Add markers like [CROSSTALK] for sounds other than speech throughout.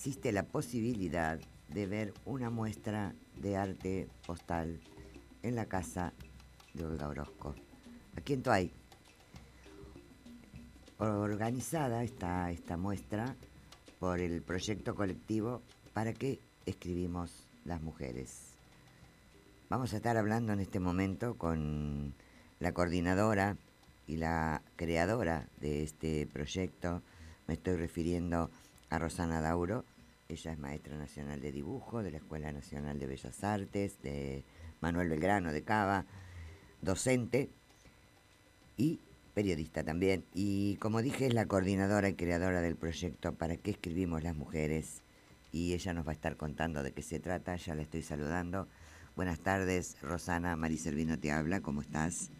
existe la posibilidad de ver una muestra de arte postal en la casa de Olga Orozco, aquí en Toay. Organizada está esta muestra por el proyecto colectivo Para qué escribimos las mujeres. Vamos a estar hablando en este momento con la coordinadora y la creadora de este proyecto. Me estoy refiriendo Rosana Dauro. Ella es maestra nacional de dibujo de la Escuela Nacional de Bellas Artes, de Manuel Belgrano de Cava, docente y periodista también. Y como dije, es la coordinadora y creadora del proyecto ¿Para qué escribimos las mujeres? Y ella nos va a estar contando de qué se trata. Ya la estoy saludando. Buenas tardes, Rosana. Mariselvino te habla. ¿Cómo estás?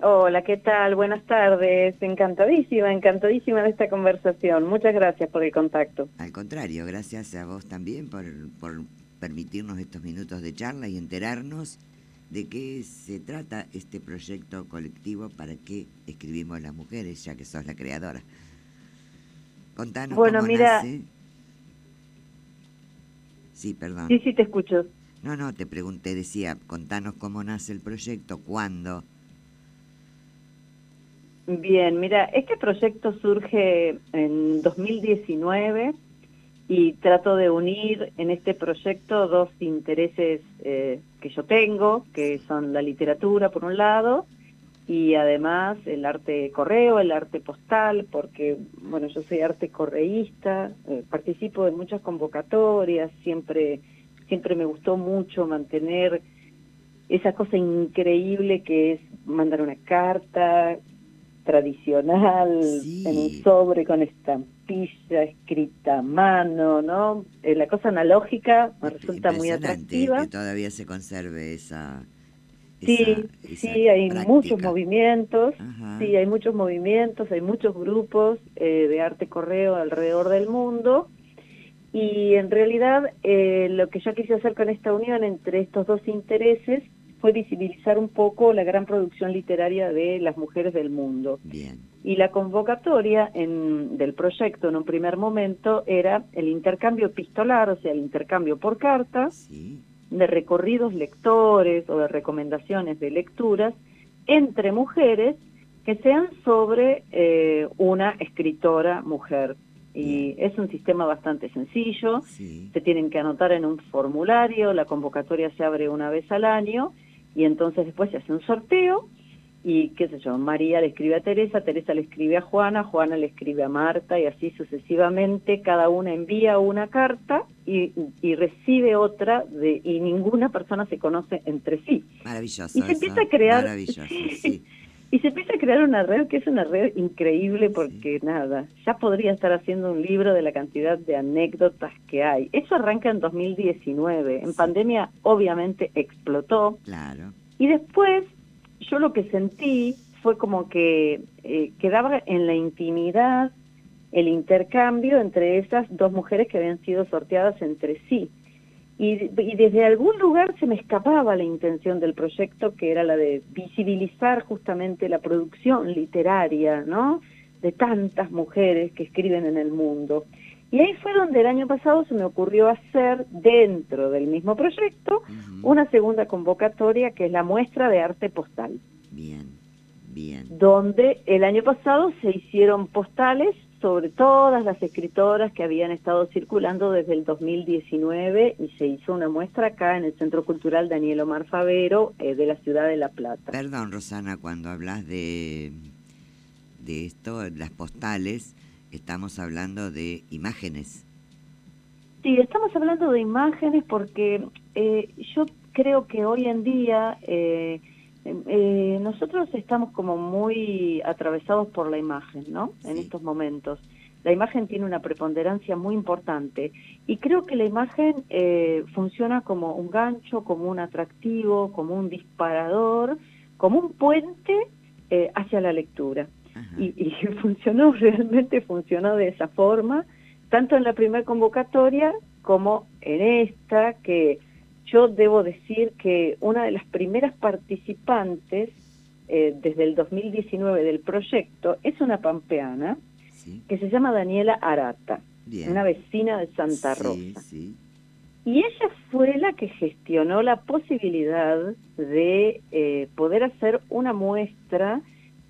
Hola, ¿qué tal? Buenas tardes. Encantadísima, encantadísima de esta conversación. Muchas gracias por el contacto. Al contrario, gracias a vos también por, por permitirnos estos minutos de charla y enterarnos de qué se trata este proyecto colectivo para qué escribimos las mujeres, ya que sos la creadora. Contanos bueno, cómo mira, nace. Sí, perdón. Sí, sí, te escucho. No, no, te pregunté, decía, contanos cómo nace el proyecto, cuándo. Bien, mira, este proyecto surge en 2019 y trato de unir en este proyecto dos intereses eh, que yo tengo, que son la literatura por un lado y además el arte correo, el arte postal, porque bueno, yo soy arte correísta, eh, participo en muchas convocatorias, siempre siempre me gustó mucho mantener esa cosa increíble que es mandar una carta, tradicional, en un sobre con estampilla escrita a mano, ¿no? Eh, la cosa analógica me resulta muy atractiva. que todavía se conserve esa... Sí, sí, hay muchos movimientos, sí, hay muchos movimientos, hay muchos grupos eh, de arte correo alrededor del mundo y en realidad eh, lo que yo quise hacer con esta unión entre estos dos intereses fue visibilizar un poco la gran producción literaria de las mujeres del mundo. Bien. Y la convocatoria en, del proyecto en un primer momento era el intercambio epistolar, o sea, el intercambio por cartas, de recorridos lectores o de recomendaciones de lecturas entre mujeres que sean sobre eh, una escritora mujer. Y es un sistema bastante sencillo, se tienen que anotar en un formulario, la convocatoria se abre una vez al año y entonces después se hace un sorteo y qué sé yo, María le escribe a Teresa, Teresa le escribe a Juana, Juana le escribe a Marta y así sucesivamente, cada una envía una carta y, y recibe otra de, y ninguna persona se conoce entre sí. Maravilloso. Y se empieza a crear... Maravilloso, [LAUGHS] sí. Y se empieza a crear una red que es una red increíble porque nada, ya podría estar haciendo un libro de la cantidad de anécdotas que hay. Eso arranca en 2019. En pandemia obviamente explotó. Claro. Y después yo lo que sentí fue como que eh, quedaba en la intimidad el intercambio entre esas dos mujeres que habían sido sorteadas entre sí. Y, desde algún lugar se me escapaba la intención del proyecto, que era la de visibilizar justamente la producción literaria, ¿no? De tantas mujeres que escriben en el mundo. Y ahí fue donde el año pasado se me ocurrió hacer, dentro del mismo proyecto, una segunda convocatoria que es la muestra de arte postal. Bien, bien. Donde el año pasado se hicieron postales sobre todas las escritoras que habían estado circulando desde el 2019 y se hizo una muestra acá en el Centro Cultural Daniel Omar Favero eh, de la ciudad de La Plata. Perdón, Rosana, cuando hablas de, de esto, las postales, estamos hablando de imágenes. Sí, estamos hablando de imágenes porque eh, yo creo que hoy en día... Eh, eh, nosotros estamos como muy atravesados por la imagen, ¿no? En estos momentos. La imagen tiene una preponderancia muy importante y creo que la imagen eh, funciona como un gancho, como un atractivo, como un disparador, como un puente eh, hacia la lectura. Y, y, [LAUGHS] funcionó, realmente funcionó de esa forma, tanto en la primera convocatoria como en esta, que yo debo decir que una de las primeras participantes eh, desde el 2019 del proyecto es una pampeana que se llama Daniela Arata. una vecina de Santa Rosa. Y ella fue la que gestionó la posibilidad de eh, poder hacer una muestra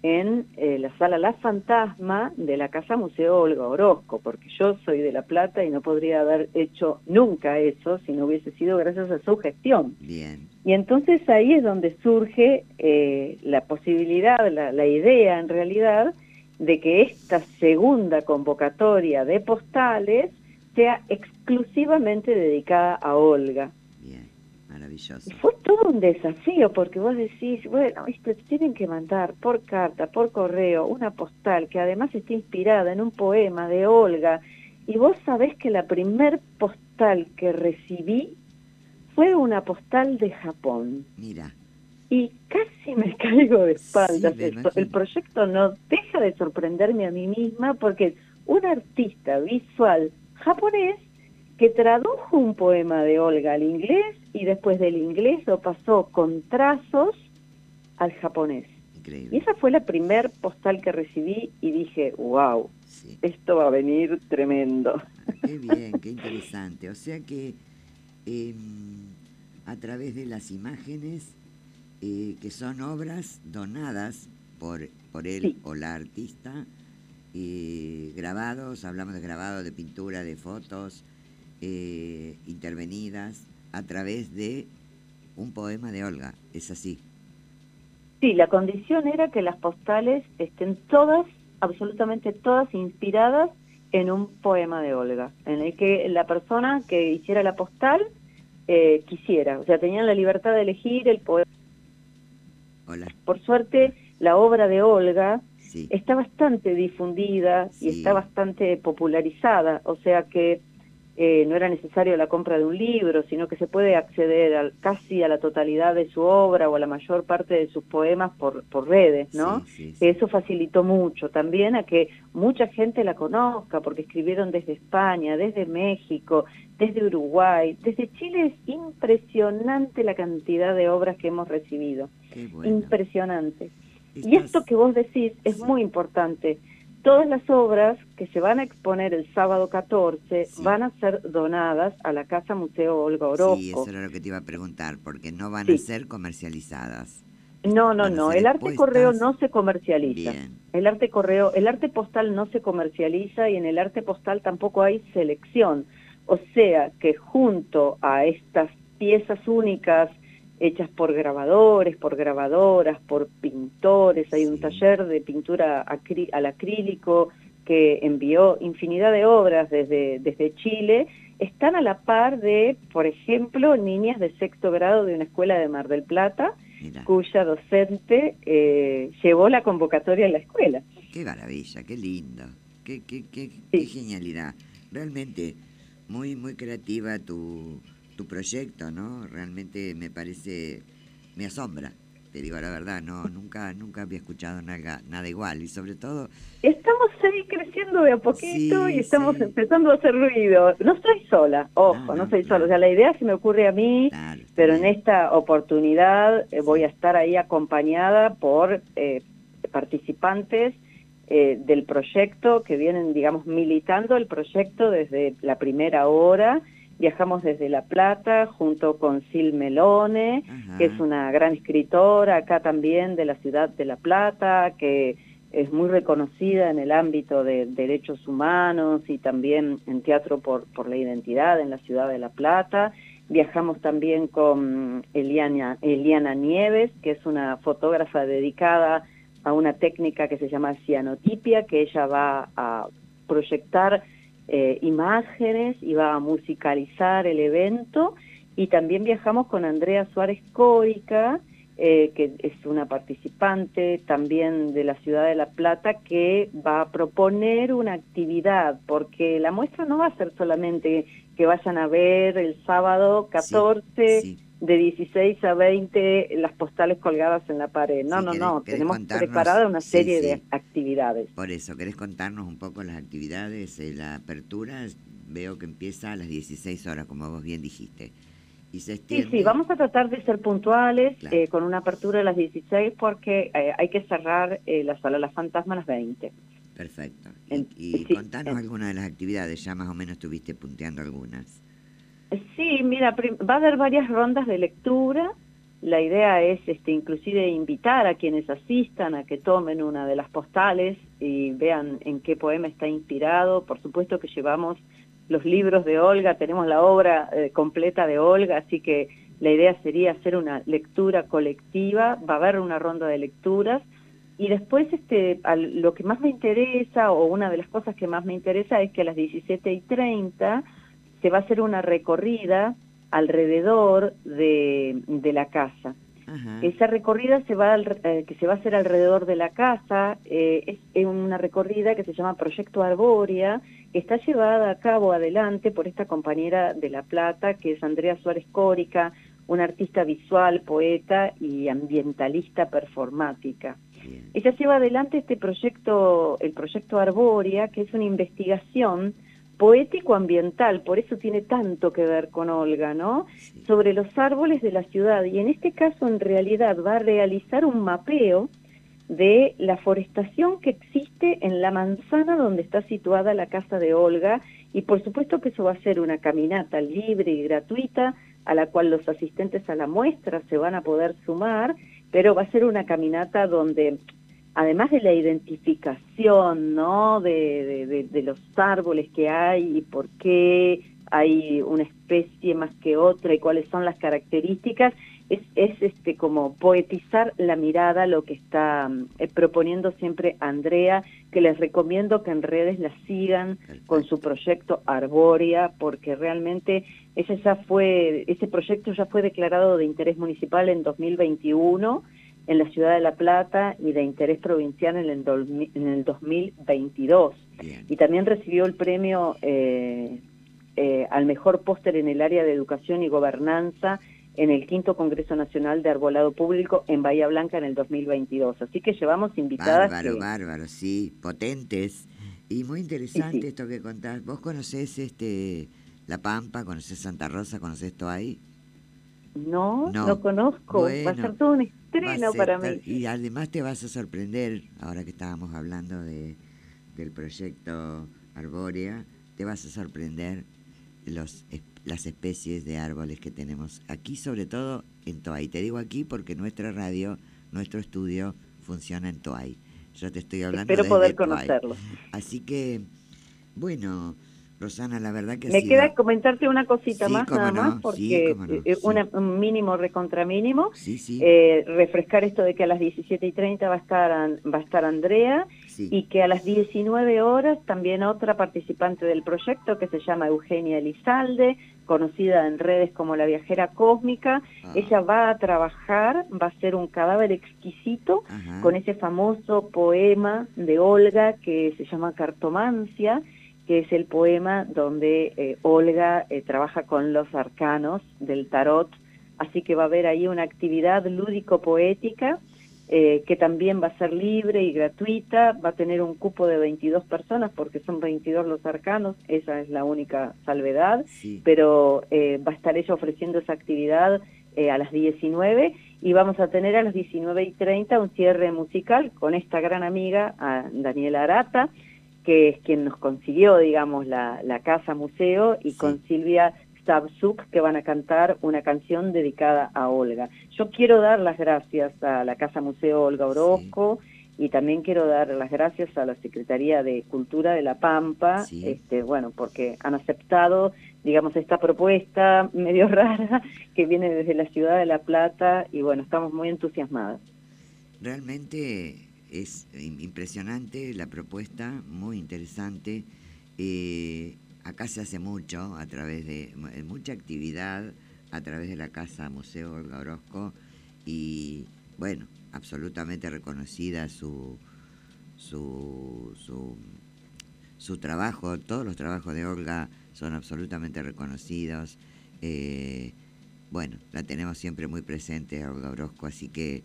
en eh, la sala La Fantasma de la Casa Museo Olga Orozco, porque yo soy de La Plata y no podría haber hecho nunca eso si no hubiese sido gracias a su gestión. Bien. Y entonces ahí es donde surge eh, la posibilidad, la, la idea en realidad, de que esta segunda convocatoria de postales sea exclusivamente dedicada a Olga. Maravilloso. fue todo un desafío porque vos decís, bueno, ¿viste? tienen que mandar por carta, por correo, una postal que además está inspirada en un poema de Olga. Y vos sabés que la primer postal que recibí fue una postal de Japón. Mira. Y casi me caigo de espaldas. El proyecto no deja de sorprenderme a mí misma porque un artista visual japonés que tradujo un poema de Olga al inglés y después del inglés lo pasó con trazos al japonés. Increíble. Y esa fue la primer postal que recibí y dije, wow, esto va a venir tremendo. Qué bien, qué interesante. O sea que em, a través de las imágenes, eh, que son obras donadas por, por él o la artista, eh, grabados, hablamos de grabados, de pintura, de fotos, eh, intervenidas a través de un poema de Olga, ¿es así? Sí, la condición era que las postales estén todas, absolutamente todas, inspiradas en un poema de Olga, en el que la persona que hiciera la postal eh, quisiera, o sea, tenían la libertad de elegir el poema. Hola. Por suerte, la obra de Olga está bastante difundida y está bastante popularizada, o sea que eh, no era necesario la compra de un libro, sino que se puede acceder casi a la totalidad de su obra o a la mayor parte de sus poemas por, por redes, ¿no? Eso facilitó mucho también a que mucha gente la conozca, porque escribieron desde España, desde México, desde Uruguay, desde Chile es impresionante la cantidad de obras que hemos recibido. Impresionante. Y esto que vos decís es muy importante. Todas las obras que se van a exponer el sábado 14 van a ser donadas a la Casa Museo Olga Orozco. Sí, eso era lo que te iba a preguntar, porque no van a ser comercializadas. No, no, no, el arte correo no se comercializa. El arte correo, el arte postal no se comercializa y en el arte postal tampoco hay selección. O sea que junto a estas piezas únicas hechas por grabadores, por grabadoras, por pintores. Hay un taller de pintura al acrílico que envió infinidad de obras desde, desde Chile. Están a la par de, por ejemplo, niñas de sexto grado de una escuela de Mar del Plata, cuya docente eh, llevó la convocatoria a la escuela. Qué maravilla, qué lindo, qué, qué, qué, qué genialidad. Realmente muy, muy creativa tu tu proyecto, ¿no? Realmente me parece, me asombra, te digo la verdad, no, nunca, nunca había escuchado nada, nada igual y sobre todo... Estamos ahí creciendo de a poquito y estamos empezando a hacer ruido. No estoy sola, ojo, no, estoy sola, o sea, la idea se me ocurre a mí, pero en esta oportunidad eh, voy a estar ahí acompañada por eh, participantes eh, del proyecto que vienen, digamos, militando el proyecto desde la primera hora Viajamos desde La Plata junto con Sil Melone, que es una gran escritora acá también de la ciudad de La Plata, que es muy reconocida en el ámbito de derechos humanos y también en teatro por, por la identidad en la ciudad de La Plata. Viajamos también con Eliana, Eliana Nieves, que es una fotógrafa dedicada a una técnica que se llama cianotipia, que ella va a proyectar eh, imágenes y va a musicalizar el evento. Y también viajamos con Andrea Suárez Córica, eh, que es una participante también de la ciudad de La Plata, que va a proponer una actividad, porque la muestra no va a ser solamente que vayan a ver el sábado 14 de 16 a 20 las postales colgadas en la pared. No, no, no, tenemos preparada una serie de actividades. Por eso, ¿querés contarnos un poco las actividades? Eh, la apertura veo que empieza a las 16 horas, como vos bien dijiste. Y se sí, sí, vamos a tratar de ser puntuales eh, con una apertura a las 16 porque eh, hay que cerrar la sala Las Fantasmas a las 20. Perfecto. y, contanos algunas de las actividades, ya más o menos estuviste punteando algunas. Sí, mira, va a haber varias rondas de lectura. La idea es este, inclusive invitar a quienes asistan a que tomen una de las postales y vean en qué poema está inspirado. Por supuesto que llevamos los libros de Olga, tenemos la obra eh, completa de Olga, así que la idea sería hacer una lectura colectiva, va a haber una ronda de lecturas y después este, lo que más me interesa o una de las cosas que más me interesa es que a las 17 y 30 se va a hacer una recorrida alrededor de, de la casa. Esa recorrida se va eh, que se va a hacer alrededor de la casa eh, es, una recorrida que se llama Proyecto Arbórea, que está llevada a cabo adelante por esta compañera de La Plata, que es Andrea Suárez Córica, una artista visual, poeta y ambientalista performática. Ella lleva adelante este proyecto, el proyecto Arbórea, que es una investigación poético-ambiental, por eso tiene tanto que ver con Olga, ¿no? Sobre los árboles de la ciudad. Y en este caso, en realidad, va a realizar un mapeo de la forestación que existe en la manzana donde está situada la casa de Olga. Y por supuesto que eso va a ser una caminata libre y gratuita a la cual los asistentes a la muestra se van a poder sumar, pero va a ser una caminata donde además de la identificación ¿no? De, de, los árboles que hay y por qué hay una especie más que otra y cuáles son las características, es, es este como poetizar la mirada, lo que está eh, proponiendo siempre Andrea, que les recomiendo que en redes la sigan con su proyecto Arbórea, porque realmente ese ya fue, ese proyecto ya fue declarado de interés municipal en 2021 en la ciudad de La Plata y de interés provincial en el, en el 2022. Y también recibió el premio eh, eh, al mejor póster en el área de educación y gobernanza en el quinto Congreso Nacional de Arbolado Público en Bahía Blanca en el 2022. Así que llevamos invitadas. Bárbaro, bárbaro, sí, potentes. Y muy interesante esto que contás. ¿Vos conocés este La Pampa, conocés Santa Rosa, conocés ahí? No, no, conozco. va a ser todo un estreno para mí. Y además te vas a sorprender, ahora que estábamos hablando de, del proyecto Arbórea, te vas a sorprender los, las especies de árboles que tenemos aquí, sobre todo en Toay. Te digo aquí porque nuestra radio, nuestro estudio funciona en Toay. Yo te estoy hablando Espero poder conocerlo. Así que, bueno, Rosana, la verdad que Me queda comentarte una cosita más, nada más, porque eh, un mínimo recontra mínimo. Eh, refrescar esto de que a las 17 y 30 va a estar, va a estar Andrea y que a las 19 horas también otra participante del proyecto que se llama Eugenia Elizalde, conocida en redes como la viajera cósmica. Ah. Ella va a trabajar, va a ser un cadáver exquisito con ese famoso poema de Olga que se llama Cartomancia que es el poema donde eh, Olga eh, trabaja con los arcanos del tarot, así que va a haber ahí una actividad lúdico-poética eh, que también va a ser libre y gratuita, va a tener un cupo de 22 personas porque son 22 los arcanos, esa es la única salvedad, pero va a estar ella ofreciendo esa actividad a las 19 y vamos a tener a las 19 y 30 un cierre musical con esta gran amiga, a Daniela Arata, que es quien nos consiguió, digamos, la, casa museo, y con Silvia Stabsuk, que van a cantar una canción dedicada a Olga. Yo quiero dar las gracias a la Casa Museo Olga Orozco, y también quiero dar las gracias a la Secretaría de Cultura de La Pampa, este, bueno, porque han aceptado, digamos, esta propuesta [LAUGHS] medio rara que viene desde la ciudad de La Plata y bueno, estamos muy entusiasmadas. Realmente es impresionante la propuesta, muy interesante. Eh, acá se hace mucho a través de mucha actividad a través de la Casa Museo Olga Orozco y bueno, absolutamente reconocida su, su, su, su trabajo, todos los trabajos de Olga son absolutamente reconocidos. Eh, bueno, la tenemos siempre muy presente, Olga Orozco, así que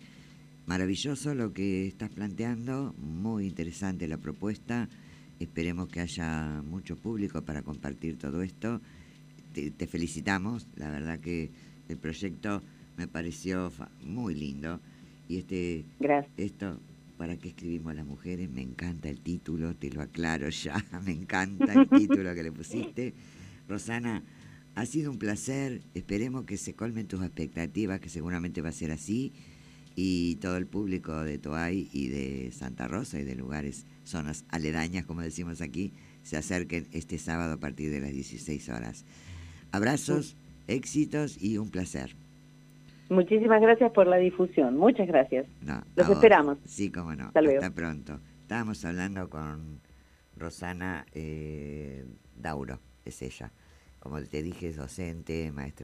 Maravilloso lo que estás planteando, muy interesante la propuesta. Esperemos que haya mucho público para compartir todo esto. Te, felicitamos, la verdad que el proyecto me pareció muy lindo y este Gracias. esto ¿para qué escribimos las mujeres? Me encanta el título, te lo aclaro ya, [LAUGHS] me encanta el título que le pusiste. Rosana, ha sido un placer, esperemos que se colmen tus expectativas, que seguramente va a ser así, y todo el público de Toay y de Santa Rosa y de lugares, zonas aledañas, como decimos aquí, se acerquen este sábado a partir de las 16 horas. Abrazos, éxitos y un placer. Muchísimas gracias por la difusión. Muchas gracias. Los esperamos. Sí, cómo no. Hasta, pronto. Estábamos hablando con Rosana eh, Dauro, es ella. Como te dije, es docente, maestra.